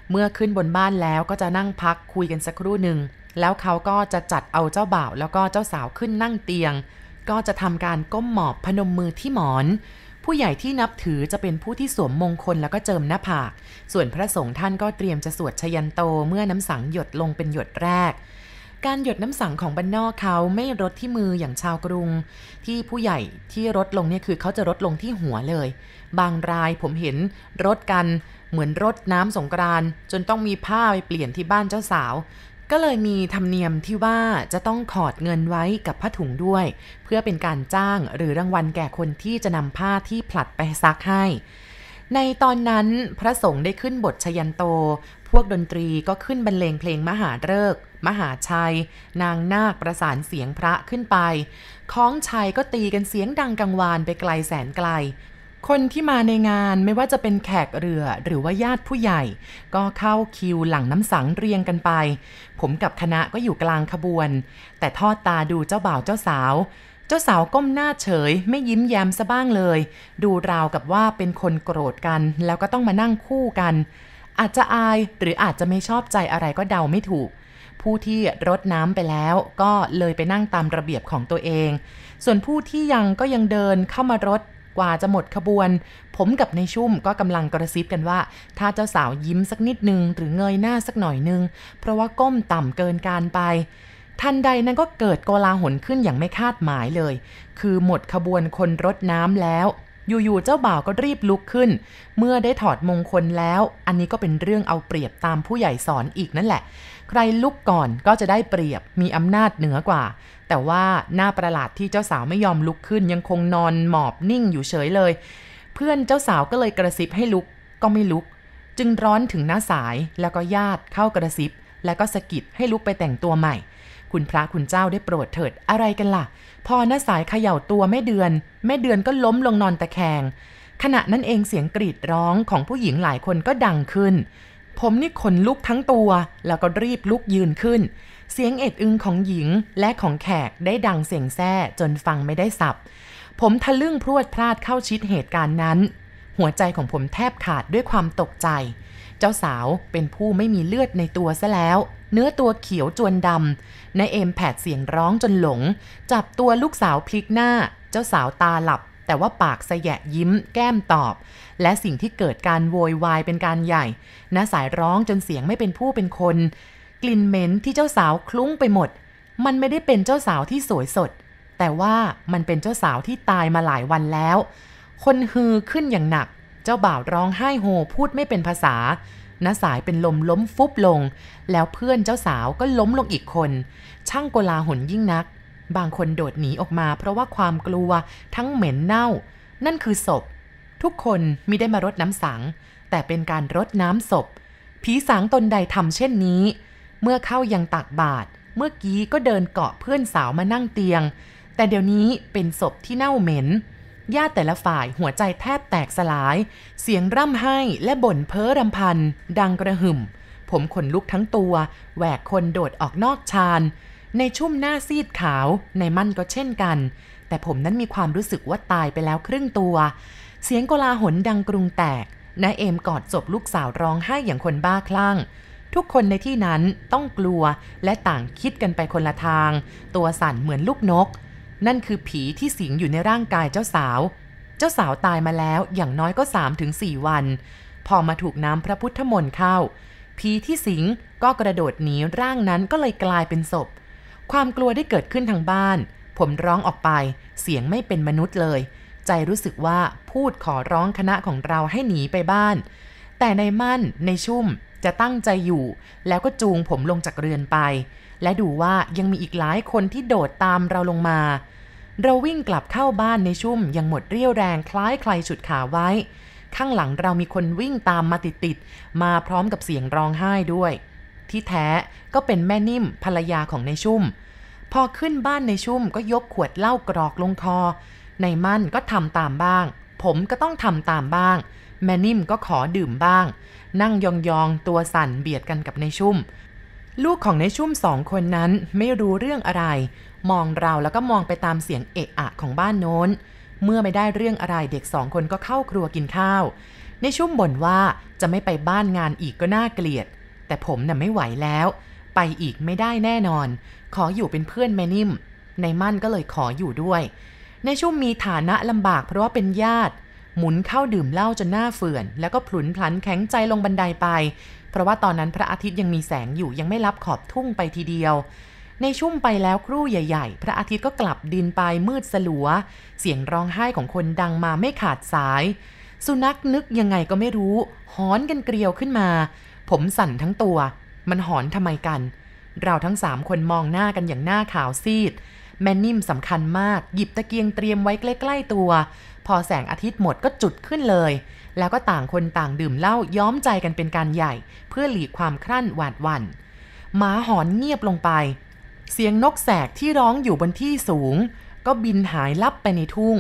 เมื่อขึ้นบนบ้านแล้วก็จะนั่งพักคุยกันสักครู่หนึ่ง แล้วเขาก็จะจัดเอาเจ้าบ่าวแล้วก็เจ้าสาวขึ้นนั่งเตียง ก็จะทำการก้มหมอบพนมมือที่หมอน ผู้ใหญ่ที่นับถือจะเป็นผู้ที่สวมมงคลแล้วก็เจิมหน้าผาก ส่วนพระสงฆ์ท่านก็เตรียมจะสวดชยันโตเมื่อน้ำสังหยดลงเป็นหยดแรก การหยดน้ำสังของบรรนอกเขาไม่รดที่มืออย่างชาวกรุง ที่ผู้ใหญ่ที่รดลงเนี่ยคือเขาจะรดลงที่หัวเลย บางรายผมเห็นรดกันเหมือนรดน้ำสงกรานจนต้องมีผ้าไปเปลี่ยนที่บ้านเจ้าสาว ก็เลยมีธรรมเนียมที่ว่าจะต้องขอดเงินไว้กับผ้าถุงด้วย เพื่อเป็นการจ้างหรือรางวัลแก่คนที่จะนำผ้าที่ผลัดไปซักให้ ในตอนนั้นพระสงฆ์ได้ขึ้นบทชยันโต พวกดนตรีก็ขึ้นบรรเลงเพลงมหาเลิกมหาชัย นางนาคประสานเสียงพระขึ้นไป ค้องชัยก็ตีกันเสียงดังกังวานไปไกลแสนไกล คนที่มาในงานไม่ว่าจะเป็นแขกเรือหรือว่าญาติผู้ใหญ่ ก็เข้าคิวหลังน้ำสังเรียงกันไป ผมกับคณะก็อยู่กลางขบวน แต่ทอดตาดูเจ้าบ่าวเจ้าสาว เจ้าสาวก้มหน้าเฉย ไม่ยิ้มแย้มซะบ้างเลย ดูราวกับว่าเป็นคนโกรธกัน แล้วก็ต้องมานั่งคู่กัน อาจจะอายหรืออาจจะไม่ชอบใจอะไรก็เดาไม่ถูกผู้ที่รดน้ำไปแล้วก็เลยไปนั่งตามระเบียบของตัวเอง ส่วนผู้ที่ยังก็ยังเดินเข้ามารด กว่าจะหมดขบวน ผมกับในชุ่มก็กำลังกระซิบกันว่า ถ้าเจ้าสาวยิ้มสักนิดนึง หรือเงยหน้าสักหน่อยนึง เพราะว่าก้มต่ำเกินการไป ทันใดนั้นก็เกิดโกลาหลขึ้นอย่างไม่คาดหมายเลย คือหมดขบวนคนรถน้ำแล้วอยู่ๆ เจ้าบ่าวก็รีบลุกขึ้น เมื่อได้ถอดมงคลแล้ว อันนี้ก็เป็นเรื่องเอาเปรียบตามผู้ใหญ่สอนอีกนั่นแหละ ใครลุกก่อนก็จะได้เปรียบมีอำนาจเหนือกว่า แต่ว่าหน้าประหลาดที่เจ้าสาวไม่ยอมลุกขึ้น ยังคงนอนหมอบนิ่งอยู่เฉยเลย เพื่อนเจ้าสาวก็เลยกระซิบให้ลุกก็ไม่ลุก จึงร้อนถึงหน้าสายแล้วก็ญาติเข้ากระซิบ แล้วก็สะกิดให้ลุกไปแต่งตัวใหม่ คุณพระคุณเจ้าได้โปรดเถิดอะไรกันล่ะ พอหน้าสายเขย่าตัวแม่เดือน แม่เดือนก็ล้มลงนอนตะแคงขณะนั้นเองเสียงกรีดร้องของผู้หญิงหลายคนก็ดังขึ้น ผมนี่ขนลุกทั้งตัว แล้วก็รีบลุกยืนขึ้น เสียงเอ็ดอึงของหญิงและของแขกได้ดังเสียงแซ่จนฟังไม่ได้สับ ผมทะลึ่งพรวดพลาดเข้าชิดเหตุการณ์นั้น หัวใจของผมแทบขาดด้วยความตกใจ เจ้าสาวเป็นผู้ไม่มีเลือดในตัวซะแล้ว เนื้อตัวเขียวจวนดำนายเอมแผดเสียงร้องจนหลง จับตัวลูกสาวพลิกหน้า เจ้าสาวตาหลับ แต่ว่าปากสยะยิ้ม แก้มตอบ และสิ่งที่เกิดการโวยวายเป็นการใหญ่น้าสายร้องจนเสียงไม่เป็นผู้เป็นคน ลิ่นเหม็นที่เจ้าสาวคลุ้งไปหมด มันไม่ได้เป็นเจ้าสาวที่สวยสด แต่ว่ามันเป็นเจ้าสาวที่ตายมาหลายวันแล้ว คนฮือขึ้นอย่างหนัก เจ้าบ่าวร้องไห้โฮพูดไม่เป็นภาษาน้าสายเป็นลมล้มฟุบลง แล้วเพื่อนเจ้าสาวก็ล้มลงอีกคน ช่างโกลาหนยิ่งนัก บางคนโดดหนีออกมาเพราะว่าความกลัวทั้งเหม็นเน่า นั่นคือศพ ทุกคนมิได้มารดน้ำสัง แต่เป็นการรดน้ำศพ ผีสางตนใดทำเช่นนี้ เมื่อเข้ายังตักบาตรเมื่อกี้ก็เดินเกาะเพื่อนสาวมานั่งเตียง แต่เดี๋ยวนี้เป็นศพที่เน่าเหม็นญาติแต่ละฝ่ายหัวใจแทบแตกสลาย เสียงร่ำไห้และบ่นเพ้อรำพัน ดังกระหึ่ม ผมขนลุกทั้งตัว แหวกคนโดดออกนอกชาน ในชุ่มหน้าซีดขาว ในมั่นก็เช่นกัน แต่ผมนั้นมีความรู้สึกว่าตายไปแล้วครึ่งตัว เสียงกลาหนดังกรุงแตกนายเอมกอดศพลูกสาวร้องไห้อย่างคนบ้าคลั่ง ทุกคนในที่นั้นต้องกลัวและต่างคิดกันไปคนละทาง ตัวสั่นเหมือนลูกนก นั่นคือผีที่สิงอยู่ในร่างกายเจ้าสาว เจ้าสาวตายมาแล้วอย่างน้อยก็3-4วัน พอมาถูกน้ำพระพุทธมนต์เข้า ผีที่สิงก็กระโดดหนีร่างนั้นก็เลยกลายเป็นศพ ความกลัวได้เกิดขึ้นทางบ้าน ผมร้องออกไป เสียงไม่เป็นมนุษย์เลย ใจรู้สึกว่าพูดขอร้องคณะของเราให้หนีไปบ้าน แต่ในมั่นในชุ่ม จะตั้งใจอยู่ แล้วก็จูงผมลงจากเรือนไป และดูว่ายังมีอีกหลายคนที่โดดตามเราลงมา เราวิ่งกลับเข้าบ้านในชุ่มยังหมดเรี่ยวแรงคล้ายใครฉุดขาไว้ ข้างหลังเรามีคนวิ่งตามมาติดๆมาพร้อมกับเสียงร้องไห้ด้วย ที่แท้ก็เป็นแม่นิ่มภรรยาของในชุ่ม พอขึ้นบ้านในชุ่มก็ยกขวดเหล้ากรอกลงคอในมั่นก็ทำตามบ้าง ผมก็ต้องทำตามบ้าง แม่นิ่มก็ขอดื่มบ้าง นั่งยองๆ ตัวสั่นเบียดกันกับในชุ่ม ลูกของในชุ่มสองคนนั้นไม่รู้เรื่องอะไร มองเราแล้วก็มองไปตามเสียงเอะอะของบ้านโน้น เมื่อไม่ได้เรื่องอะไรเด็กสองคนก็เข้าครัวกินข้าว ในชุ่มบ่นว่าจะไม่ไปบ้านงานอีกก็น่าเกลียด แต่ผมน่ะไม่ไหวแล้ว ไปอีกไม่ได้แน่นอน ขออยู่เป็นเพื่อนแม่นิ่ม ในมั่นก็เลยขออยู่ด้วย ในชุ่มมีฐานะลำบากเพราะว่าเป็นญาติ หมุนเข้าดื่มเหล้าจนหน้าเฟื่อน แล้วก็พลุนพลันแข็งใจลงบันไดไป เพราะว่าตอนนั้นพระอาทิตย์ยังมีแสงอยู่ยังไม่รับขอบทุ่งไปทีเดียว ในชุ่มไปแล้วครู่ใหญ่ ๆ พระอาทิตย์ก็กลับดินไปมืดสลัว เสียงร้องไห้ของคนดังมาไม่ขาดสาย สุนัขนึกยังไงก็ไม่รู้หอนกันเกลียวขึ้นมา ผมสั่นทั้งตัว มันหอนทำไมกัน เราทั้งสามคนมองหน้ากันอย่างหน้าขาวซีดแม่นิ่มสำคัญมาก หยิบตะเกียงเตรียมไว้ใกล้ ๆ ตัว พอแสงอาทิตย์หมดก็จุดขึ้นเลย แล้วก็ต่างคนต่างดื่มเหล้าย้อมใจกันเป็นการใหญ่ เพื่อหลีกความครั่นหวาดหวัน่นหมาหอนเงียบลงไป เสียงนกแสกที่ร้องอยู่บนที่สูง ก็บินหายลับไปในทุ่ง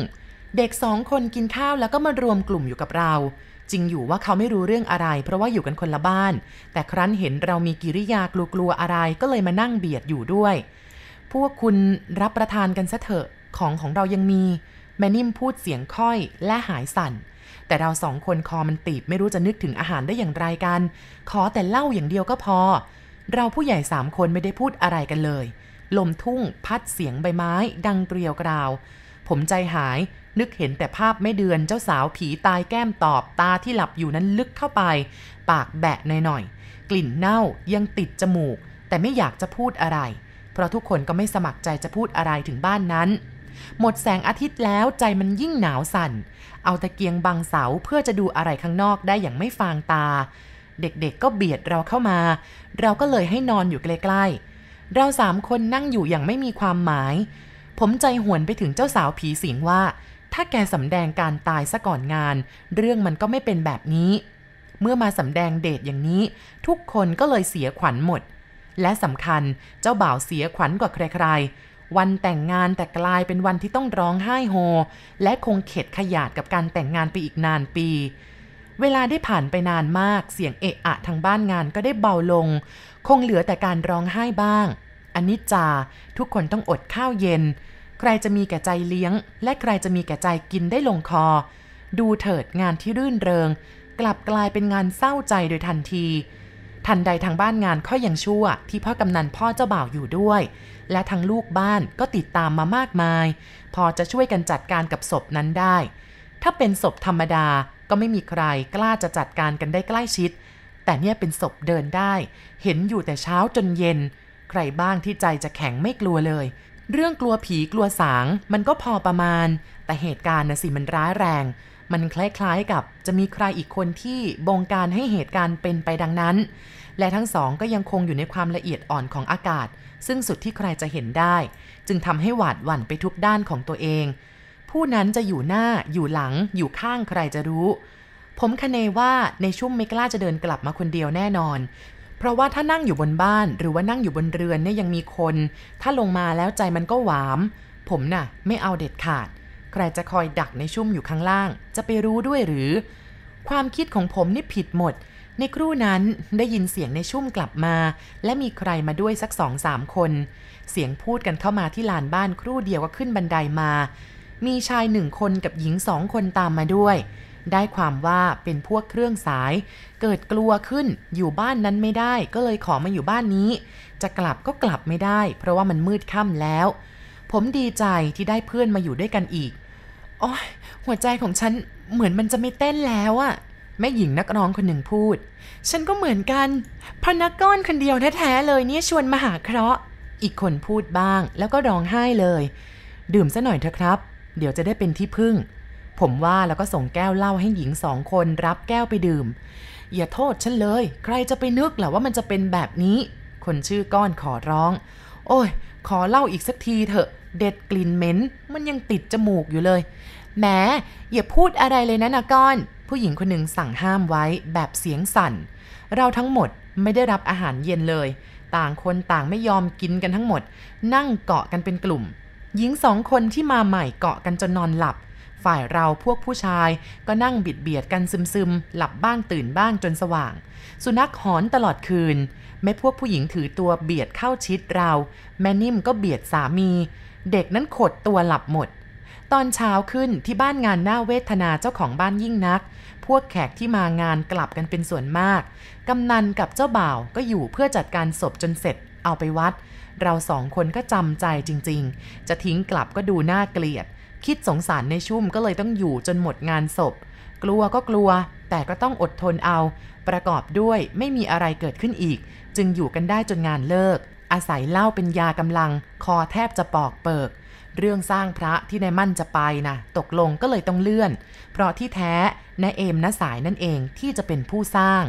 เด็กสองคนกินข้าวแล้วก็มารวมกลุ่มอยู่กับเราจริงอยู่ว่าเขาไม่รู้เรื่องอะไร เพราะว่าอยู่กันคนละบ้าน แต่ครั้นเห็นเรามีกิริยากลัวๆอะไรก็เลยมานั่งเบียดอยู่ด้วย พวกคุณรับประทานกันซะเถอะของของเรายังมี แม่นิ่มพูดเสียงค่อยและหายสั่น แต่เราสองคนคอมันตีบไม่รู้จะนึกถึงอาหารได้อย่างไรกัน ขอแต่เล้าอย่างเดียวก็พอ เราผู้ใหญ่สามคนไม่ได้พูดอะไรกันเลย ลมทุ่งพัดเสียงใบไม้ดังเกลียวกราว ผมใจหายนึกเห็นแต่ภาพไม่เดือนเจ้าสาวผีตายแก้มตอบตาที่หลับอยู่นั้นลึกเข้าไป ปากแบะหน่อยๆกลิ่นเน่ายังติดจมูก แต่ไม่อยากจะพูดอะไร เพราะทุกคนก็ไม่สมัครใจจะพูดอะไรถึงบ้านนั้น หมดแสงอาทิตย์แล้วใจมันยิ่งหนาวสั่น เอาตะเกียงบังเสาเพื่อจะดูอะไรข้างนอกได้อย่างไม่ฟางตา เด็กๆก็เบียดเราเข้ามา เราก็เลยให้นอนอยู่ใกล้ๆ เราสามคนนั่งอยู่อย่างไม่มีความหมาย ผมใจหวนไปถึงเจ้าสาวผีสิงว่า ถ้าแกสำแดงการตายซะก่อนงาน เรื่องมันก็ไม่เป็นแบบนี้ เมื่อมาสำแดงเดทอย่างนี้ ทุกคนก็เลยเสียขวัญหมดและสำคัญเจ้าบ่าวเสียขวัญกว่าใครๆ วันแต่งงานแต่กลายเป็นวันที่ต้องร้องไห้โฮ และคงเข็ดขยาดกับการแต่งงานไปอีกนานปี เวลาได้ผ่านไปนานมากเสียงเอะอะทางบ้านงานก็ได้เบาลง คงเหลือแต่การร้องไห้บ้างอันนี้จาทุกคนต้องอดข้าวเย็น ใครจะมีแก่ใจเลี้ยง และใครจะมีแก่ใจกินได้ลงคอ ดูเถิดงานที่รื่นเริง กลับกลายเป็นงานเศร้าใจโดยทันที ทันใดทางบ้านงานข้อยังชั่ว ที่พ่อกำนันพ่อเจ้าบ่าวอยู่ด้วย และทางลูกบ้านก็ติดตามมามากมาย พอจะช่วยกันจัดการกับศพนั้นได้ ถ้าเป็นศพธรรมดาก็ไม่มีใครกล้าจะจัดการกันได้ใกล้ชิด แต่เนี่ยเป็นศพเดินได้ เห็นอยู่แต่เช้าจนเย็น ใครบ้างที่ใจจะแข็งไม่กลัวเลย เรื่องกลัวผีกลัวสางมันก็พอประมาณ แต่เหตุการณ์นะสิมันร้ายแรง มันคล้ายๆกับจะมีใครอีกคนที่บงการให้เหตุการณ์เป็นไปดังนั้น และทั้งสองก็ยังคงอยู่ในความละเอียดอ่อนของอากาศ ซึ่งสุดที่ใครจะเห็นได้ จึงทำให้หวาดหวั่นไปทุกด้านของตัวเอง ผู้นั้นจะอยู่หน้าอยู่หลัง อยู่ข้างใครจะรู้ ผมคเนว่าในชุ่มไม่กล้าจะเดินกลับมาคนเดียวแน่นอน เพราะว่าถ้านั่งอยู่บนบ้านหรือว่านั่งอยู่บนเรือนเนี่ยยังมีคน ถ้าลงมาแล้วใจมันก็หวาม ผมน่ะ ไม่เอาเด็ดขาด ใครจะคอยดักในชุ่มอยู่ข้างล่าง จะไปรู้ด้วยหรือ ความคิดของผมนี่ผิดหมด ในครู่นั้นได้ยินเสียงในชุ่มกลับมา และมีใครมาด้วยสักสองสามคน เสียงพูดกันเข้ามาที่ลานบ้านครู่เดียวก็ขึ้นบันไดามา มีชายหนึ่งคนกับหญิงสองคนตามมาด้วย ได้ความว่าเป็นพวกเครื่องสาย เกิดกลัวขึ้นอยู่บ้านนั้นไม่ได้ก็เลยขอมาอยู่บ้านนี้ จะกลับก็กลับไม่ได้ เพราะว่ามันมืดค่ำแล้ว ผมดีใจที่ได้เพื่อนมาอยู่ด้วยกันอีกโอ้ยหัวใจของฉันเหมือนมันจะไม่เต้นแล้วอะ แม่หญิงนักร้องคนหนึ่งพูด ฉันก็เหมือนกันพนักก้อนคนเดียวแท้ๆเลยเนี่ยชวนมาหาเคราะห์ อีกคนพูดบ้างแล้วก็ร้องไห้เลย ดื่มซะหน่อยเถอะครับ เดี๋ยวจะได้เป็นที่พึ่ง ผมว่าแล้วก็ส่งแก้วเหล้าให้หญิงสองคนรับแก้วไปดื่ม อย่าโทษฉันเลย ใครจะไปนึกล่ะว่ามันจะเป็นแบบนี้ คนชื่อก้อนขอร้อง โอ้ย ขอเหล้าอีกสักทีเถอะ เด็ดกลิ่นเหม็น มันยังติดจมูกอยู่เลยแหมอย่าพูดอะไรเลยนะนะก้อน ผู้หญิงคนหนึ่งสั่งห้ามไว้แบบเสียงสั่น เราทั้งหมดไม่ได้รับอาหารเย็นเลย ต่างคนต่างไม่ยอมกินกันทั้งหมด นั่งเกาะกันเป็นกลุ่ม หญิงสองคนที่มาใหม่เกาะกันจนนอนหลับ ฝ่ายเราพวกผู้ชายก็นั่งบิดเบียดกันซึมๆ หลับบ้างตื่นบ้างจนสว่าง สุนัขหอนตลอดคืน แม่พวกผู้หญิงถือตัวเบียดเข้าชิดเรา แม่นิ่มก็เบียดสามี เด็กนั้นขดตัวหลับหมด ตอนเช้าขึ้นที่บ้านงานหน้าเวทนาเจ้าของบ้านยิ่งนัก พวกแขกที่มางานกลับกันเป็นส่วนมาก กำนันกับเจ้าบ่าวก็อยู่เพื่อจัดการศพจนเสร็จเอาไปวัด เราสองคนก็จำใจจริง ๆ จะทิ้งกลับก็ดูน่าเกลียด คิดสงสารในชุ่มก็เลยต้องอยู่จนหมดงานศพ กลัวก็กลัว แต่ก็ต้องอดทนเอา ประกอบด้วยไม่มีอะไรเกิดขึ้นอีก จึงอยู่กันได้จนงานเลิก อาศัยเหล้าเป็นยากำลัง คอแทบจะปอกเปิก เรื่องสร้างพระที่นายมั่นจะไปนะตกลงก็เลยต้องเลื่อน เพราะที่แท้นายเอมนสายนั่นเองที่จะเป็นผู้สร้าง